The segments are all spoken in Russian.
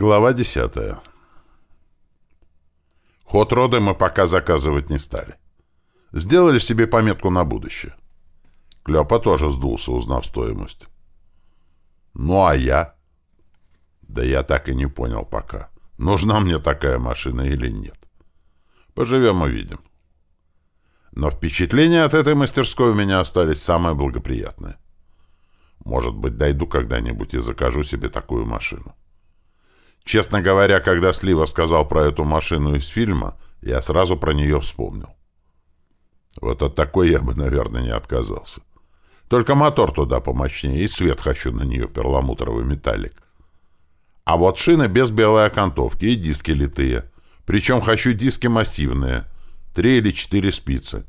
Глава 10. Ход роды мы пока заказывать не стали. Сделали себе пометку на будущее. Клёпа тоже сдулся, узнав стоимость. Ну а я? Да я так и не понял пока, нужна мне такая машина или нет. Поживем увидим. Но впечатления от этой мастерской у меня остались самые благоприятные. Может быть, дойду когда-нибудь и закажу себе такую машину. Честно говоря, когда Слива сказал про эту машину из фильма, я сразу про нее вспомнил. Вот от такой я бы, наверное, не отказался. Только мотор туда помощнее, и цвет хочу на нее перламутровый металлик. А вот шины без белой окантовки и диски литые. Причем хочу диски массивные. Три или четыре спицы.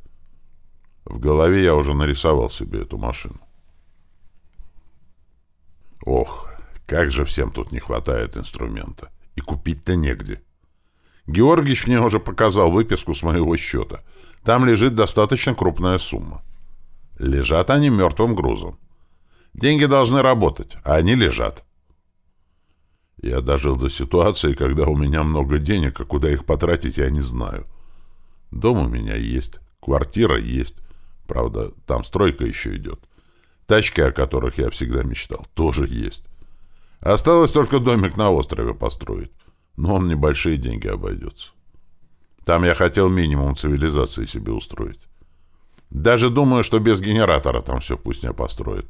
В голове я уже нарисовал себе эту машину. Ох, как же всем тут не хватает инструмента. И купить-то негде. Георгич мне уже показал выписку с моего счета. Там лежит достаточно крупная сумма. Лежат они мертвым грузом. Деньги должны работать, а они лежат. Я дожил до ситуации, когда у меня много денег, а куда их потратить, я не знаю. Дом у меня есть, квартира есть. Правда, там стройка еще идет. Тачки, о которых я всегда мечтал, тоже есть. Осталось только домик на острове построить. Но он небольшие деньги обойдется. Там я хотел минимум цивилизации себе устроить. Даже думаю, что без генератора там все пусть не построит.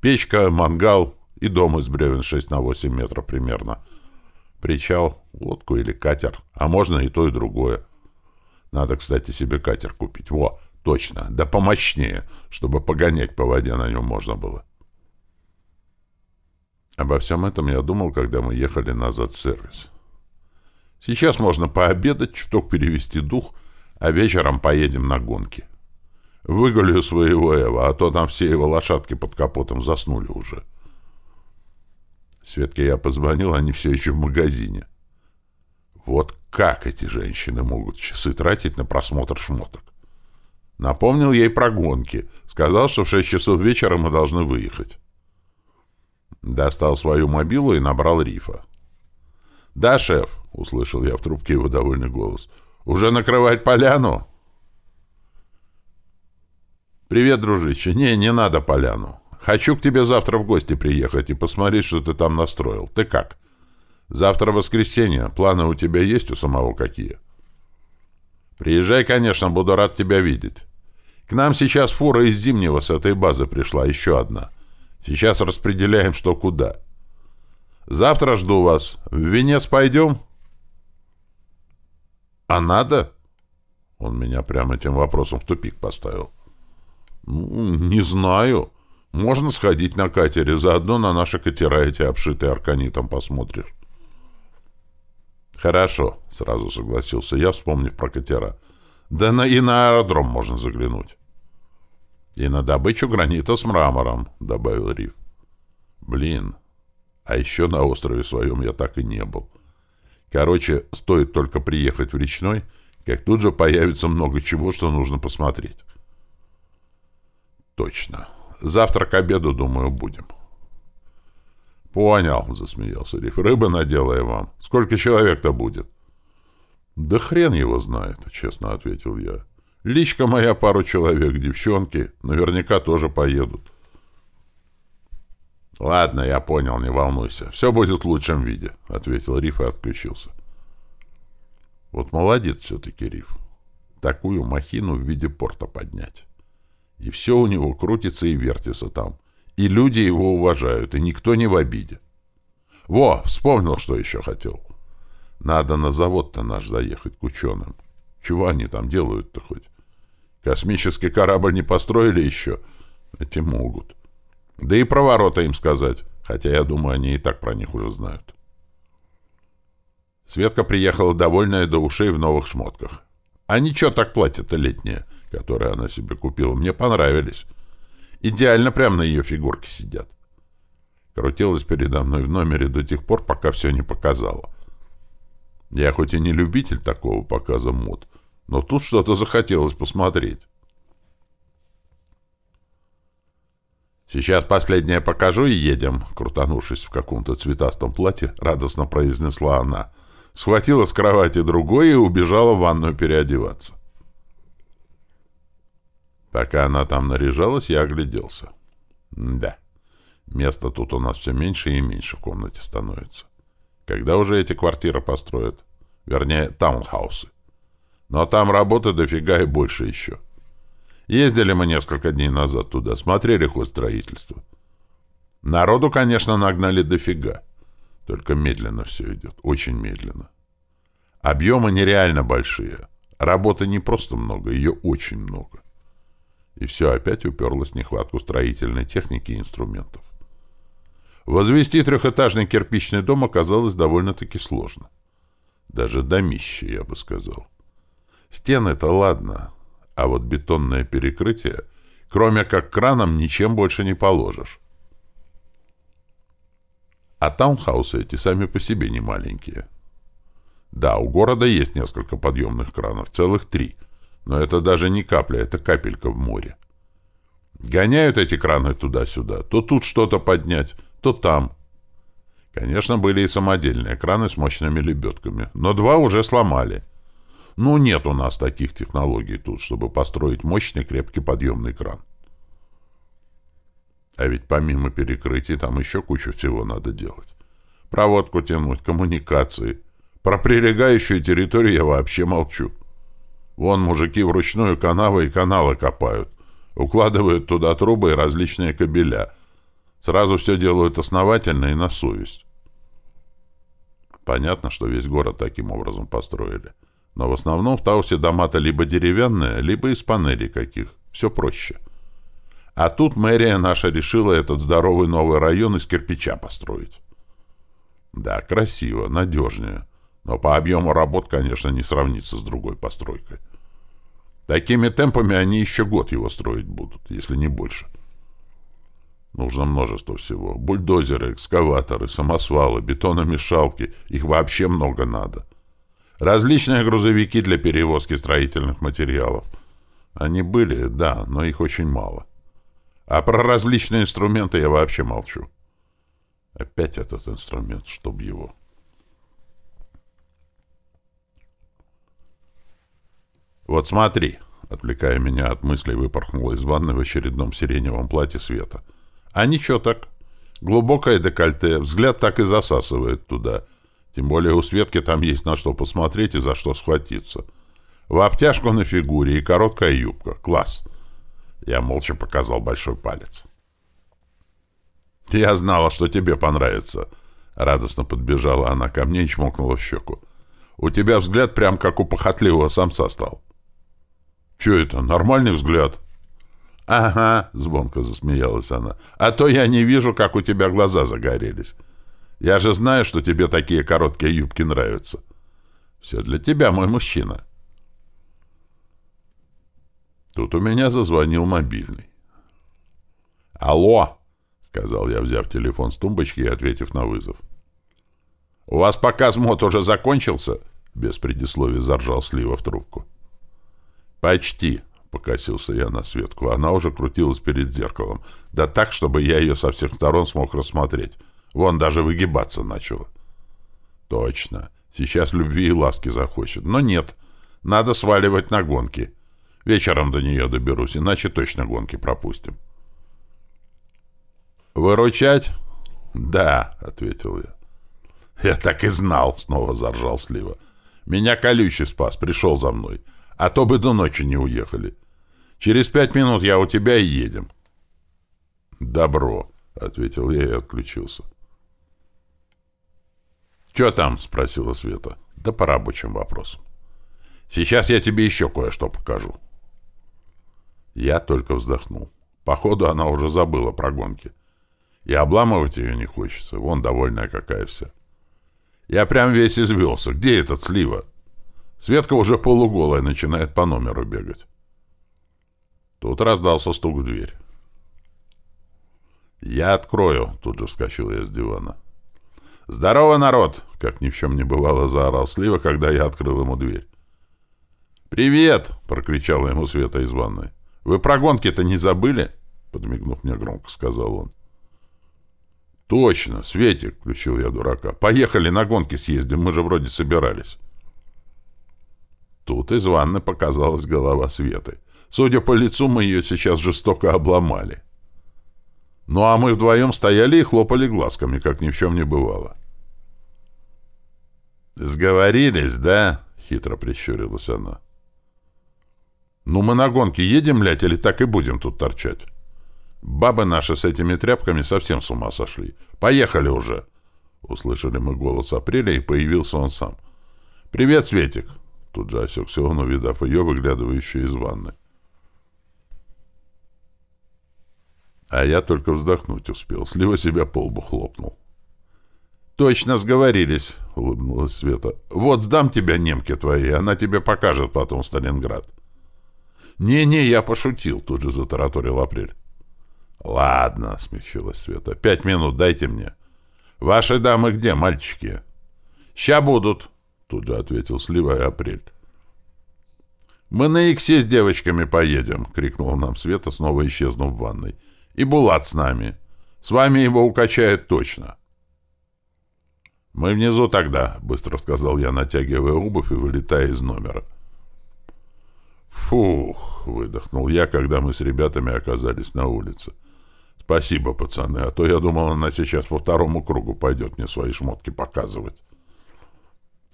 Печка, мангал и дом из бревен 6 на 8 метров примерно. Причал, лодку или катер. А можно и то, и другое. Надо, кстати, себе катер купить. Во, точно, да помощнее, чтобы погонять по воде на нем можно было. Обо всем этом я думал, когда мы ехали назад в сервис. Сейчас можно пообедать, чуток перевести дух, а вечером поедем на гонки. Выгулю своего Эва, а то там все его лошадки под капотом заснули уже. Светке я позвонил, они все еще в магазине. Вот как эти женщины могут часы тратить на просмотр шмоток? Напомнил ей про гонки. Сказал, что в шесть часов вечера мы должны выехать. Достал свою мобилу и набрал рифа. «Да, шеф», — услышал я в трубке его довольный голос. «Уже накрывать поляну?» «Привет, дружище. Не, не надо поляну. Хочу к тебе завтра в гости приехать и посмотреть, что ты там настроил. Ты как? Завтра воскресенье. Планы у тебя есть у самого какие?» «Приезжай, конечно, буду рад тебя видеть. К нам сейчас фура из Зимнего с этой базы пришла, еще одна». Сейчас распределяем, что куда. Завтра жду вас. В Венец пойдем? А надо? Он меня прямо этим вопросом в тупик поставил. Ну, не знаю. Можно сходить на катере, заодно на наши катера эти обшитые арканитом посмотришь. Хорошо, сразу согласился я, вспомнив про катера. Да на, и на аэродром можно заглянуть. «И на добычу гранита с мрамором», — добавил Риф. «Блин, а еще на острове своем я так и не был. Короче, стоит только приехать в речной, как тут же появится много чего, что нужно посмотреть». «Точно. Завтра к обеду, думаю, будем». «Понял», — засмеялся Риф. «Рыбы наделаем вам. Сколько человек-то будет?» «Да хрен его знает», — честно ответил я. Личка моя пару человек, девчонки, наверняка тоже поедут. «Ладно, я понял, не волнуйся. Все будет в лучшем виде», — ответил Риф и отключился. Вот молодец все-таки Риф. Такую махину в виде порта поднять. И все у него крутится и вертится там. И люди его уважают, и никто не в обиде. Во, вспомнил, что еще хотел. Надо на завод-то наш заехать к ученым. Чего они там делают-то хоть? Космический корабль не построили еще? Эти могут. Да и про ворота им сказать, хотя, я думаю, они и так про них уже знают. Светка приехала довольная до ушей в новых шмотках. А ничего так платье-то летнее, которое она себе купила, мне понравились. Идеально прямо на ее фигурке сидят. Крутилась передо мной в номере до тех пор, пока все не показала. Я хоть и не любитель такого показа мод, но тут что-то захотелось посмотреть. «Сейчас последнее покажу и едем», — крутанувшись в каком-то цветастом платье, радостно произнесла она. Схватила с кровати другое и убежала в ванную переодеваться. Пока она там наряжалась, я огляделся. Да, места тут у нас все меньше и меньше в комнате становится. Когда уже эти квартиры построят? Вернее, таунхаусы. Но там работы дофига и больше еще. Ездили мы несколько дней назад туда, смотрели ход строительства. Народу, конечно, нагнали дофига. Только медленно все идет, очень медленно. Объемы нереально большие. Работы не просто много, ее очень много. И все опять уперлось в нехватку строительной техники и инструментов. Возвести трехэтажный кирпичный дом оказалось довольно-таки сложно. Даже домище, я бы сказал. Стены-то ладно, а вот бетонное перекрытие, кроме как краном, ничем больше не положишь. А таунхаусы эти сами по себе не маленькие. Да, у города есть несколько подъемных кранов, целых три. Но это даже не капля, это капелька в море. Гоняют эти краны туда-сюда. То тут что-то поднять, то там. Конечно, были и самодельные краны с мощными лебедками, но два уже сломали. Ну, нет у нас таких технологий тут, чтобы построить мощный крепкий подъемный кран. А ведь помимо перекрытий там еще кучу всего надо делать. Проводку тянуть, коммуникации. Про прилегающую территорию я вообще молчу. Вон мужики вручную канавы и каналы копают. Укладывают туда трубы и различные кабеля. Сразу все делают основательно и на совесть. Понятно, что весь город таким образом построили. Но в основном в Таусе дома-то либо деревянные, либо из панелей каких. Все проще. А тут мэрия наша решила этот здоровый новый район из кирпича построить. Да, красиво, надежнее. Но по объему работ, конечно, не сравнится с другой постройкой. Такими темпами они еще год его строить будут, если не больше. Нужно множество всего. Бульдозеры, экскаваторы, самосвалы, бетономешалки. Их вообще много надо. Различные грузовики для перевозки строительных материалов. Они были, да, но их очень мало. А про различные инструменты я вообще молчу. Опять этот инструмент, чтоб его... «Вот смотри», — отвлекая меня от мыслей, выпорхнула из ванны в очередном сиреневом платье света. «А ничего так. Глубокое декольте, взгляд так и засасывает туда. Тем более у Светки там есть на что посмотреть и за что схватиться. В обтяжку на фигуре и короткая юбка. Класс!» Я молча показал большой палец. «Я знала, что тебе понравится», — радостно подбежала она ко мне и чмокнула в щеку. «У тебя взгляд прям как у похотливого самца стал». «Че это? Нормальный взгляд?» «Ага», — звонко засмеялась она, — «а то я не вижу, как у тебя глаза загорелись. Я же знаю, что тебе такие короткие юбки нравятся. Все для тебя, мой мужчина». Тут у меня зазвонил мобильный. «Алло!» — сказал я, взяв телефон с тумбочки и ответив на вызов. «У вас показ мод уже закончился?» — без предисловия заржал Слива в трубку. «Почти», — покосился я на Светку. Она уже крутилась перед зеркалом. Да так, чтобы я ее со всех сторон смог рассмотреть. Вон даже выгибаться начала. «Точно. Сейчас любви и ласки захочет. Но нет. Надо сваливать на гонки. Вечером до нее доберусь, иначе точно гонки пропустим». «Выручать?» «Да», — ответил я. «Я так и знал», — снова заржал Слива. «Меня колючий спас, пришел за мной а то бы до ночи не уехали. Через пять минут я у тебя и едем. Добро, ответил я и отключился. «Че там?» — спросила Света. «Да по рабочим вопросам. Сейчас я тебе еще кое-что покажу». Я только вздохнул. Походу, она уже забыла про гонки. И обламывать ее не хочется. Вон довольная какая вся. Я прям весь извелся. Где этот слива? Светка уже полуголая начинает по номеру бегать. Тут раздался стук в дверь. «Я открою», — тут же вскочил я с дивана. «Здорово, народ!» — как ни в чем не бывало, заорал Слива, когда я открыл ему дверь. «Привет!» — прокричала ему Света из ванной. «Вы про гонки-то не забыли?» подмигнув мне громко, сказал он. «Точно, Светик!» — включил я дурака. «Поехали на гонки съездим, мы же вроде собирались». Тут из ванны показалась голова Светы. Судя по лицу, мы ее сейчас жестоко обломали. Ну а мы вдвоем стояли и хлопали глазками, как ни в чем не бывало. «Сговорились, да?» — хитро прищурилась она. «Ну мы на гонки едем, блядь, или так и будем тут торчать?» Бабы наши с этими тряпками совсем с ума сошли. Поехали уже!» Услышали мы голос Апреля, и появился он сам. «Привет, Светик!» Тут же осекся он, увидав ее, выглядывающую из ванны. А я только вздохнуть успел. Слива себя по лбу хлопнул. «Точно сговорились!» — улыбнулась Света. «Вот сдам тебя немке твоей, она тебе покажет потом Сталинград». «Не-не, я пошутил», — тут же затараторил Апрель. «Ладно», — смягчилась Света. «Пять минут дайте мне». «Ваши дамы где, мальчики?» «Ща будут», — тут же ответил Слива и Апрель. «Мы на Иксе с девочками поедем», — крикнула нам Света, снова исчезнув в ванной. «И Булат с нами. С вами его укачает точно». «Мы внизу тогда», — быстро сказал я, натягивая обувь и вылетая из номера. «Фух», — выдохнул я, когда мы с ребятами оказались на улице. «Спасибо, пацаны, а то я думал, она сейчас по второму кругу пойдет мне свои шмотки показывать».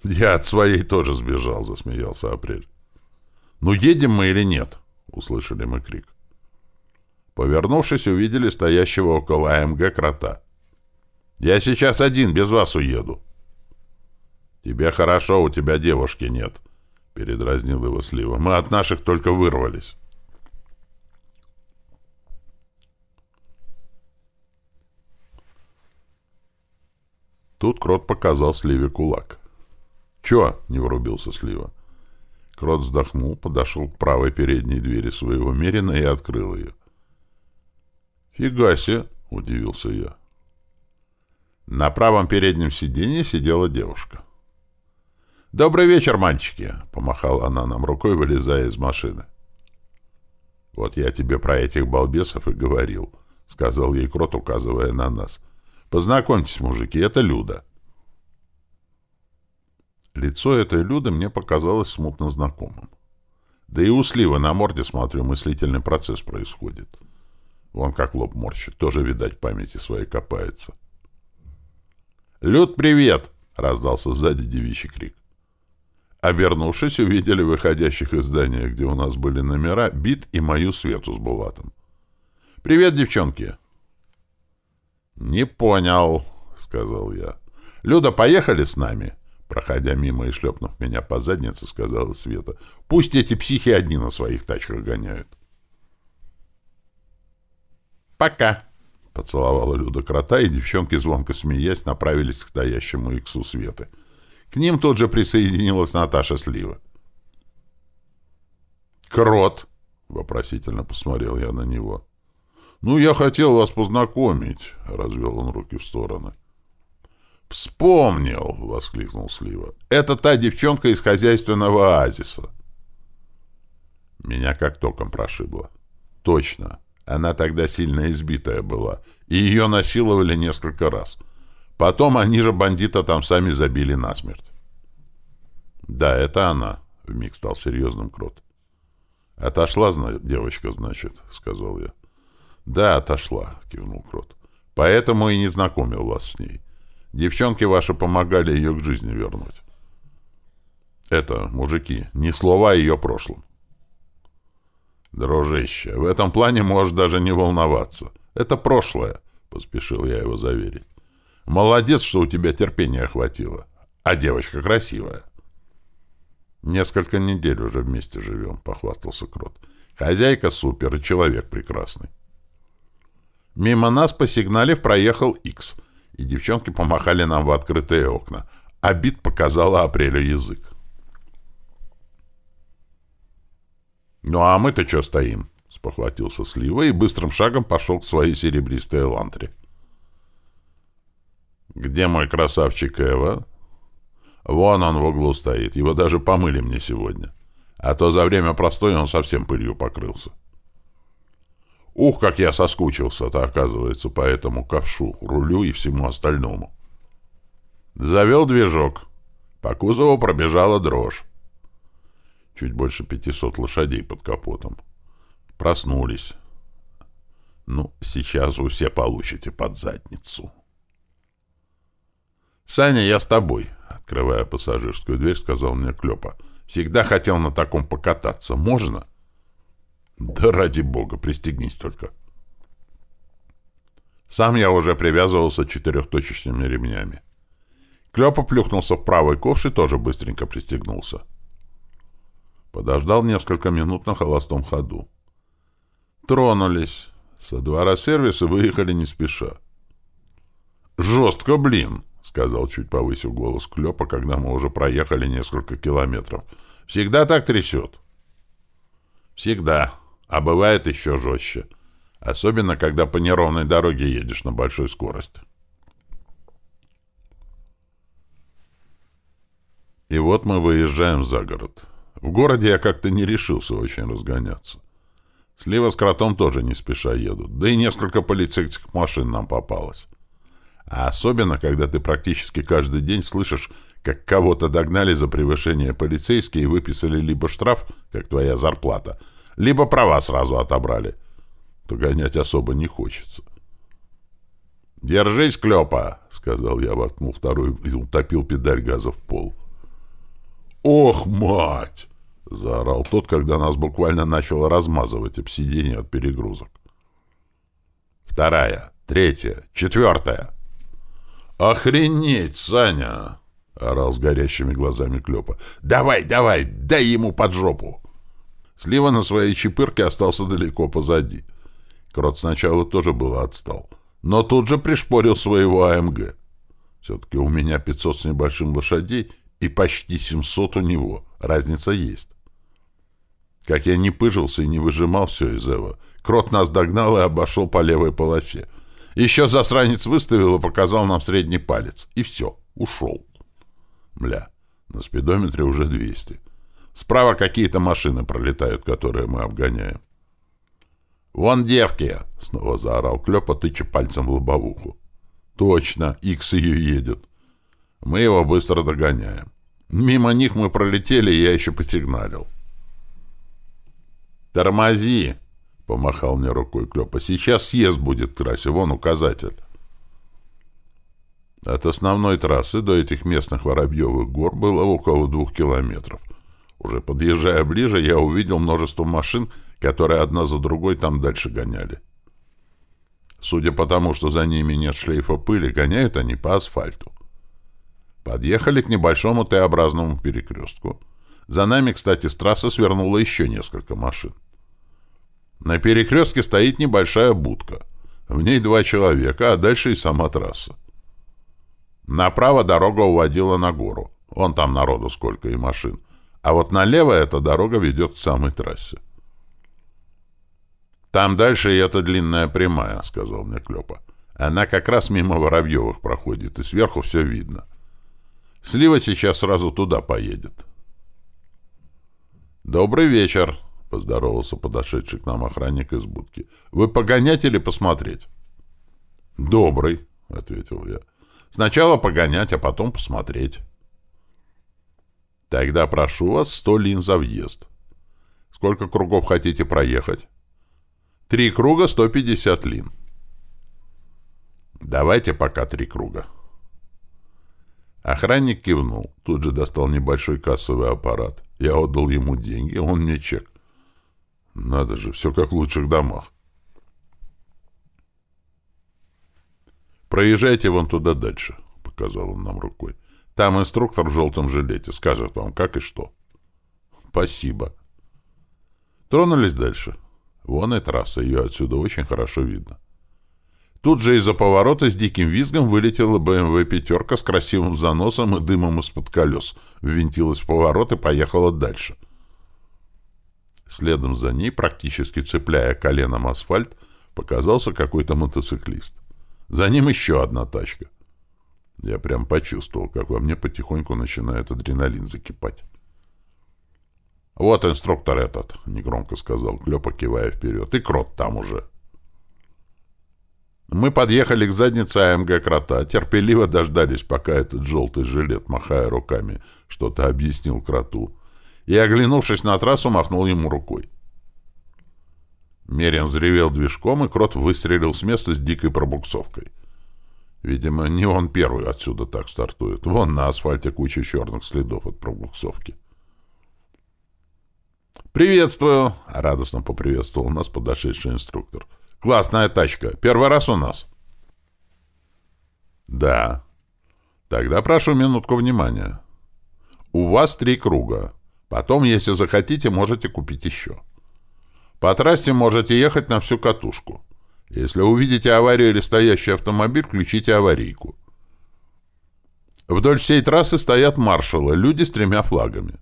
«Я от своей тоже сбежал», — засмеялся Апрель. «Ну, едем мы или нет?» — услышали мы крик. Повернувшись, увидели стоящего около АМГ крота. «Я сейчас один, без вас уеду». «Тебе хорошо, у тебя девушки нет», — передразнил его Слива. «Мы от наших только вырвались». Тут Крот показал Сливе кулак. «Чё?» — не врубился Слива. Крот вздохнул, подошел к правой передней двери своего Мерина и открыл ее. «Фига себе!» — удивился я. На правом переднем сиденье сидела девушка. «Добрый вечер, мальчики!» — помахала она нам рукой, вылезая из машины. «Вот я тебе про этих балбесов и говорил», — сказал ей Крот, указывая на нас. Познакомьтесь, мужики, это Люда. Лицо этой Люды мне показалось смутно знакомым. Да и у Слива на морде, смотрю, мыслительный процесс происходит. Вон как лоб морщит, тоже, видать, памяти своей копается. «Люд, привет!» — раздался сзади девичий крик. Обернувшись, увидели выходящих из здания, где у нас были номера, Бит и мою Свету с Булатом. «Привет, девчонки!» «Не понял», — сказал я. «Люда, поехали с нами?» Проходя мимо и шлепнув меня по заднице, сказала Света. «Пусть эти психи одни на своих тачках гоняют». «Пока», — поцеловала Люда крота, и девчонки, звонко смеясь, направились к стоящему иксу Светы. К ним тут же присоединилась Наташа Слива. «Крот!» — вопросительно посмотрел я на него. «Ну, я хотел вас познакомить», — развел он руки в стороны. «Вспомнил!» — воскликнул Слива. «Это та девчонка из хозяйственного оазиса». Меня как током прошибло. «Точно. Она тогда сильно избитая была, и ее насиловали несколько раз. Потом они же бандита там сами забили насмерть». «Да, это она», — вмиг стал серьезным Крот. «Отошла, девочка, значит», — сказал я. «Да, отошла», — кивнул Крот. «Поэтому и не знакомил вас с ней. Девчонки ваши помогали ее к жизни вернуть». «Это, мужики, ни слова о ее прошлом». «Дружище, в этом плане можешь даже не волноваться. Это прошлое», — поспешил я его заверить. «Молодец, что у тебя терпения хватило. А девочка красивая». «Несколько недель уже вместе живем», — похвастался Крот. «Хозяйка супер и человек прекрасный». Мимо нас, посигналив, проехал Икс, и девчонки помахали нам в открытые окна, а Бит показала Апрелю язык. «Ну а мы-то что стоим?» — спохватился Слива и быстрым шагом пошел к своей серебристой лантре. «Где мой красавчик Эва?» «Вон он в углу стоит, его даже помыли мне сегодня, а то за время простоя он совсем пылью покрылся». Ух, как я соскучился-то, оказывается, по этому ковшу, рулю и всему остальному. Завел движок. По кузову пробежала дрожь. Чуть больше 500 лошадей под капотом. Проснулись. Ну, сейчас вы все получите под задницу. «Саня, я с тобой», — открывая пассажирскую дверь, сказал мне Клёпа. «Всегда хотел на таком покататься. Можно?» «Да ради бога, пристегнись только». Сам я уже привязывался четырехточечными ремнями. Клёпа плюхнулся в правый ковш и тоже быстренько пристегнулся. Подождал несколько минут на холостом ходу. Тронулись. Со двора сервиса выехали не спеша. «Жестко, блин!» — сказал, чуть повысив голос Клёпа, когда мы уже проехали несколько километров. «Всегда так трясет?» «Всегда. А бывает еще жестче. Особенно, когда по неровной дороге едешь на большой скорости». И вот мы выезжаем за город. В городе я как-то не решился очень разгоняться. Слева с кротом тоже не спеша едут, да и несколько полицейских машин нам попалось. А особенно, когда ты практически каждый день слышишь, как кого-то догнали за превышение полицейские и выписали либо штраф, как твоя зарплата, либо права сразу отобрали, то гонять особо не хочется. «Держись, Клёпа!» — сказал я, воткнул второй и утопил педаль газа в пол. «Ох, мать!» — заорал тот, когда нас буквально начало размазывать об сиденье от перегрузок. Вторая, третья, четвертая. «Охренеть, Саня!» — орал с горящими глазами Клёпа. «Давай, давай, дай ему под жопу!» Слива на своей чепырке остался далеко позади. Крот сначала тоже было отстал, но тут же пришпорил своего АМГ. Все-таки у меня 500 с небольшим лошадей и почти 700 у него. Разница есть. Как я не пыжился и не выжимал все из Эва, Крот нас догнал и обошел по левой полосе. Еще засранец выставил и показал нам средний палец. И все, ушел. Бля, на спидометре уже 200. Справа какие-то машины пролетают, которые мы обгоняем. «Вон девки!» — снова заорал Клёпа, тыча пальцем в лобовуху. «Точно, Икс ее едет. Мы его быстро догоняем. Мимо них мы пролетели, и я еще посигналил. «Тормози!» — помахал мне рукой Клёпа. «Сейчас съезд будет трассе, вон указатель». От основной трассы до этих местных Воробьевых гор было около двух километров. Уже подъезжая ближе, я увидел множество машин, которые одна за другой там дальше гоняли. Судя по тому, что за ними нет шлейфа пыли, гоняют они по асфальту. Подъехали к небольшому Т-образному перекрестку. За нами, кстати, с трассы свернуло еще несколько машин. На перекрестке стоит небольшая будка. В ней два человека, а дальше и сама трасса. Направо дорога уводила на гору. Вон там народу сколько и машин. А вот налево эта дорога ведет к самой трассе. «Там дальше и эта длинная прямая», — сказал мне Клёпа. «Она как раз мимо Воробьевых проходит, и сверху все видно. Слива сейчас сразу туда поедет». «Добрый вечер», — поздоровался подошедший к нам охранник из будки. «Вы погонять или посмотреть?» «Добрый», — ответил я. «Сначала погонять, а потом посмотреть». «Тогда прошу вас сто лин за въезд. Сколько кругов хотите проехать?» «Три круга — сто пятьдесят лин». «Давайте пока три круга». Охранник кивнул, тут же достал небольшой кассовый аппарат. Я отдал ему деньги, он мне чек. Надо же, все как в лучших домах. «Проезжайте вон туда дальше», — показал он нам рукой. «Там инструктор в желтом жилете скажет вам, как и что». «Спасибо». Тронулись дальше. Вон и трасса, ее отсюда очень хорошо видно. Тут же из-за поворота с диким визгом вылетела БМВ «пятерка» с красивым заносом и дымом из-под колес, ввинтилась в поворот и поехала дальше. Следом за ней, практически цепляя коленом асфальт, показался какой-то мотоциклист. За ним еще одна тачка. Я прям почувствовал, как во мне потихоньку начинает адреналин закипать. «Вот инструктор этот», — негромко сказал Клёпа, кивая вперед. «И крот там уже». Мы подъехали к заднице АМГ Крота, терпеливо дождались, пока этот желтый жилет, махая руками, что-то объяснил Кроту, и, оглянувшись на трассу, махнул ему рукой. Мерин взревел движком, и Крот выстрелил с места с дикой пробуксовкой. Видимо, не он первый отсюда так стартует. Вон на асфальте куча черных следов от пробуксовки. «Приветствую!» — радостно поприветствовал нас подошедший инструктор. «Классная тачка. Первый раз у нас?» «Да. Тогда прошу минутку внимания. У вас три круга. Потом, если захотите, можете купить еще. По трассе можете ехать на всю катушку. Если увидите аварию или стоящий автомобиль, включите аварийку. Вдоль всей трассы стоят маршалы, люди с тремя флагами.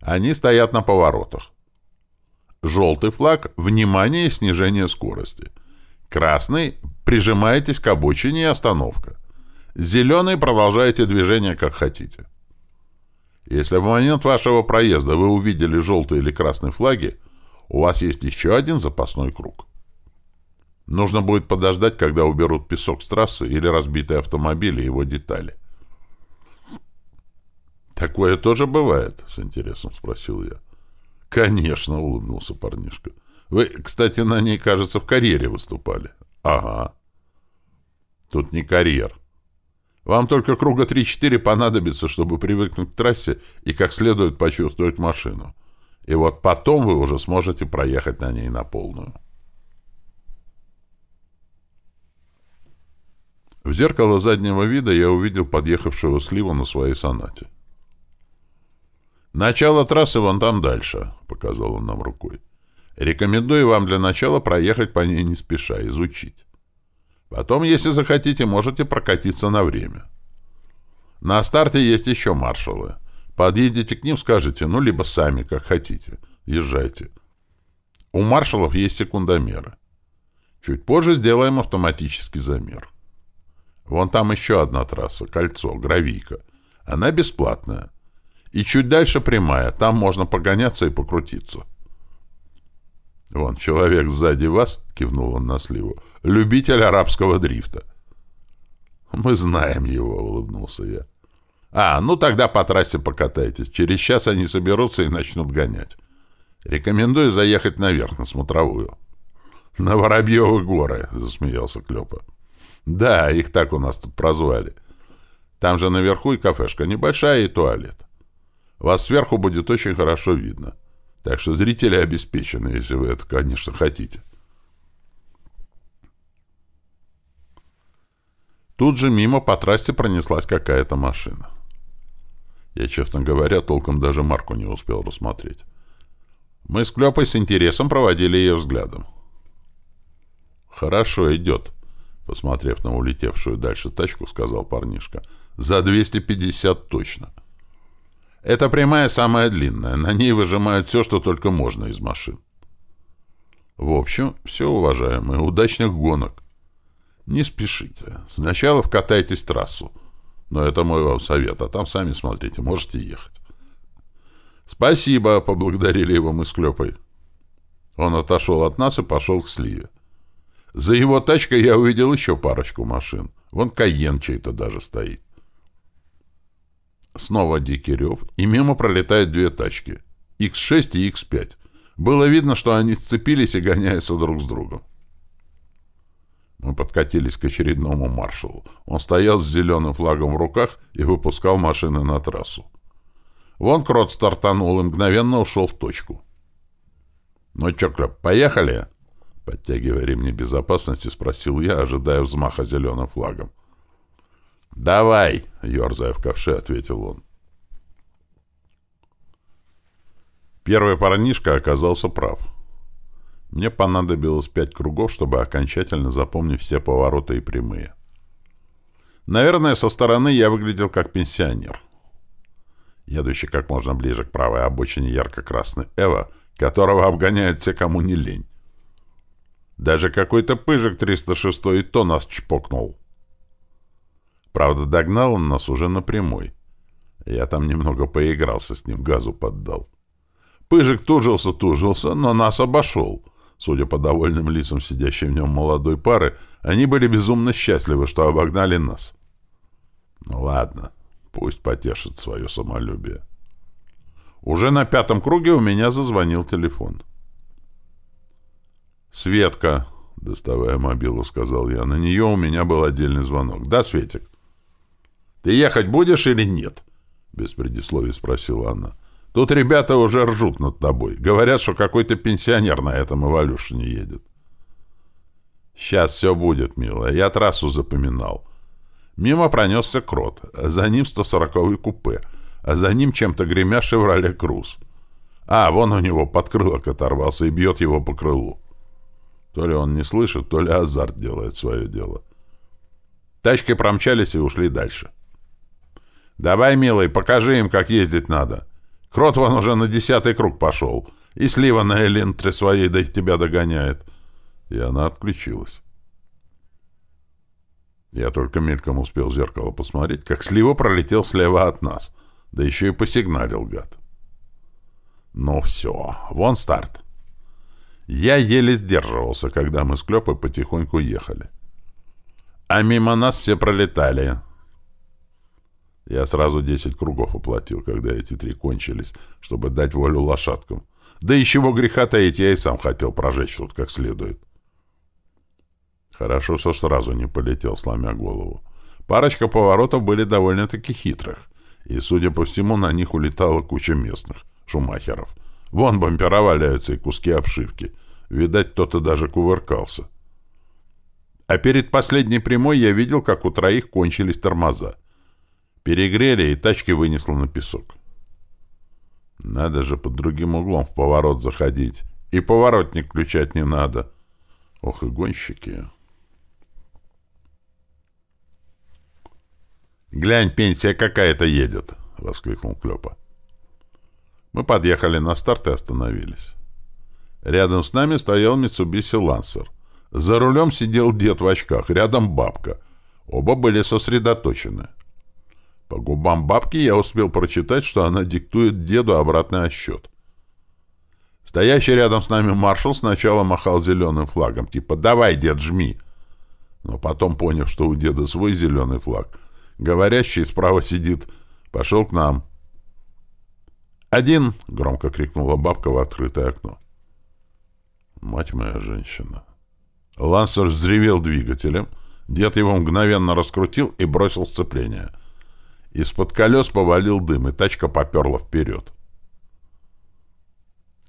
Они стоят на поворотах. Желтый флаг — внимание и снижение скорости. Красный — прижимаетесь к обочине и остановка. Зеленый — продолжаете движение как хотите. Если в момент вашего проезда вы увидели желтый или красный флаги, у вас есть еще один запасной круг. Нужно будет подождать, когда уберут песок с трассы или разбитые автомобили и его детали. «Такое тоже бывает?» — с интересом спросил я. «Конечно», — улыбнулся парнишка. «Вы, кстати, на ней, кажется, в карьере выступали». «Ага». «Тут не карьер. Вам только круга 3-4 понадобится, чтобы привыкнуть к трассе и как следует почувствовать машину. И вот потом вы уже сможете проехать на ней на полную». В зеркало заднего вида я увидел подъехавшего слива на своей сонате. «Начало трассы вон там дальше», — показал он нам рукой. «Рекомендую вам для начала проехать по ней не спеша, изучить. Потом, если захотите, можете прокатиться на время. На старте есть еще маршалы. Подъедете к ним, скажете, ну, либо сами, как хотите. Езжайте. У маршалов есть секундомеры. Чуть позже сделаем автоматический замер. Вон там еще одна трасса, кольцо, гравийка. Она бесплатная. И чуть дальше прямая, там можно погоняться и покрутиться. Вон, человек сзади вас, кивнул он на сливу, любитель арабского дрифта. Мы знаем его, улыбнулся я. А, ну тогда по трассе покатайтесь. Через час они соберутся и начнут гонять. Рекомендую заехать наверх, на смотровую. На Воробьевы горы, засмеялся Клёпа. Да, их так у нас тут прозвали. Там же наверху и кафешка небольшая, и туалет. Вас сверху будет очень хорошо видно. Так что зрители обеспечены, если вы это, конечно, хотите. Тут же мимо по трассе пронеслась какая-то машина. Я, честно говоря, толком даже марку не успел рассмотреть. Мы с Клёпой с интересом проводили ее взглядом. «Хорошо идет», Посмотрев на улетевшую дальше тачку, сказал парнишка. «За 250 точно». «Это прямая самая длинная. На ней выжимают все, что только можно из машин». «В общем, все, уважаемые, удачных гонок. Не спешите. Сначала вкатайтесь в трассу. Но это мой вам совет, а там сами смотрите, можете ехать». «Спасибо», — поблагодарили его мы с Клёпой. Он отошел от нас и пошел к сливе. За его тачкой я увидел еще парочку машин. Вон Кайен чей-то даже стоит. Снова дикий рев, и мимо пролетают две тачки. X6 и X5. Было видно, что они сцепились и гоняются друг с другом. Мы подкатились к очередному маршалу. Он стоял с зеленым флагом в руках и выпускал машины на трассу. Вон крот стартанул и мгновенно ушел в точку. «Ну чё, Клёп, поехали?» Подтягивая ремни безопасности, спросил я, ожидая взмаха зеленым флагом. «Давай!» — ерзая в ковше, ответил он. Первый парнишка оказался прав. Мне понадобилось пять кругов, чтобы окончательно запомнить все повороты и прямые. Наверное, со стороны я выглядел как пенсионер. Едущий как можно ближе к правой обочине ярко-красный Эва, которого обгоняют все, кому не лень. Даже какой-то пыжик 306 и то нас чпокнул. Правда, догнал он нас уже напрямой. Я там немного поигрался с ним, газу поддал. Пыжик тужился-тужился, но нас обошел. Судя по довольным лицам сидящей в нем молодой пары, они были безумно счастливы, что обогнали нас. Ну ладно, пусть потешит свое самолюбие. Уже на пятом круге у меня зазвонил телефон. «Светка», — доставая мобилу, сказал я, — «на нее у меня был отдельный звонок. Да, Светик?» «Ты ехать будешь или нет?» — без предисловий спросила она. «Тут ребята уже ржут над тобой. Говорят, что какой-то пенсионер на этом эволюшене едет». «Сейчас все будет, милая. Я трассу запоминал». Мимо пронесся крот, а за ним 140-й купе, а за ним чем-то гремя «Шевроле Круз». А, вон у него подкрылок оторвался и бьет его по крылу. То ли он не слышит, то ли азарт делает свое дело. Тачки промчались и ушли дальше. «Давай, милый, покажи им, как ездить надо. Крот вон уже на десятый круг пошел, и слива на элентре своей до тебя догоняет». И она отключилась. Я только мельком успел в зеркало посмотреть, как слива пролетел слева от нас, да еще и посигналил гад. Ну все, вон старт. Я еле сдерживался, когда мы с Клёпой потихоньку ехали. А мимо нас все пролетали. Я сразу десять кругов оплатил, когда эти три кончились, чтобы дать волю лошадкам. Да и чего греха таить, я и сам хотел прожечь тут как следует. Хорошо, что сразу не полетел, сломя голову. Парочка поворотов были довольно-таки хитрых, и, судя по всему, на них улетала куча местных, шумахеров. Вон бампера валяются и куски обшивки. Видать, кто-то даже кувыркался. А перед последней прямой я видел, как у троих кончились тормоза. Перегрели, и тачки вынесло на песок. Надо же под другим углом в поворот заходить. И поворотник включать не надо. Ох и гонщики. «Глянь, пенсия какая-то едет!» — воскликнул Клёпа. Мы подъехали на старт и остановились. Рядом с нами стоял Mitsubishi Lancer. За рулем сидел дед в очках, рядом бабка. Оба были сосредоточены. По губам бабки я успел прочитать, что она диктует деду обратный отсчет. Стоящий рядом с нами маршал сначала махал зеленым флагом, типа «давай, дед, жми». Но потом, поняв, что у деда свой зеленый флаг, говорящий справа сидит, пошел к нам. «Один!» — громко крикнула бабка в открытое окно. Мать моя женщина. Лансер взревел двигателем, дед его мгновенно раскрутил и бросил сцепление — из-под колес повалил дым, и тачка поперла вперед.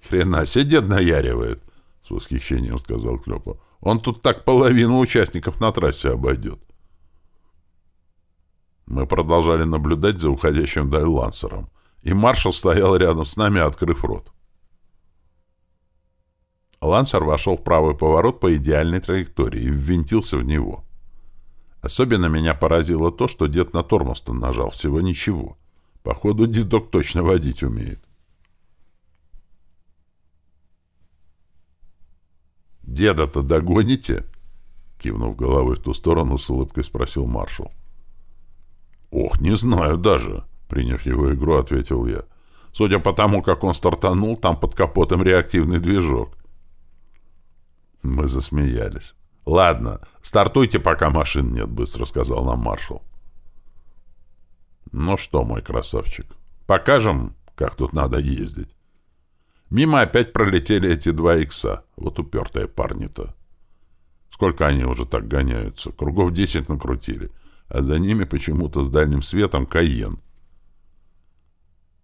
«Хрена себе дед наяривает!» — с восхищением сказал Клёпа. «Он тут так половину участников на трассе обойдет». Мы продолжали наблюдать за уходящим вдаль лансером, и маршал стоял рядом с нами, открыв рот. Лансер вошел в правый поворот по идеальной траектории и ввинтился в него. Особенно меня поразило то, что дед на тормоз нажал, всего ничего. Походу, дедок точно водить умеет. «Деда-то догоните?» Кивнув головой в ту сторону, с улыбкой спросил маршал. «Ох, не знаю даже», — приняв его игру, ответил я. «Судя по тому, как он стартанул, там под капотом реактивный движок». Мы засмеялись. «Ладно, стартуйте, пока машин нет», — быстро сказал нам маршал. «Ну что, мой красавчик, покажем, как тут надо ездить?» Мимо опять пролетели эти два икса. Вот упертые парни-то. Сколько они уже так гоняются? Кругов десять накрутили. А за ними почему-то с дальним светом Кайен.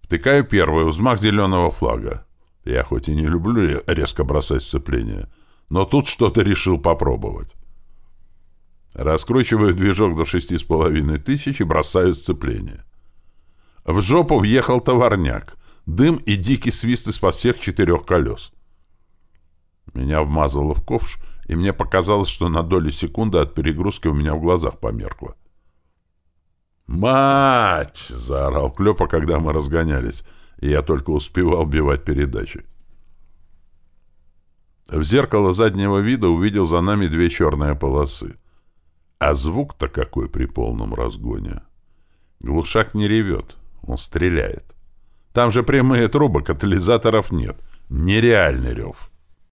Втыкаю первый, взмах зеленого флага. Я хоть и не люблю резко бросать сцепление, — но тут что-то решил попробовать. Раскручиваю движок до шести с половиной тысяч и бросаю сцепление. В жопу въехал товарняк. Дым и дикий свист из-под всех четырех колес. Меня вмазало в ковш, и мне показалось, что на долю секунды от перегрузки у меня в глазах померкло. «Мать!» — заорал Клёпа, когда мы разгонялись, и я только успевал бивать передачи. В зеркало заднего вида увидел за нами две черные полосы. А звук-то какой при полном разгоне. Глушак не ревет, он стреляет. Там же прямые трубы, катализаторов нет. Нереальный рев.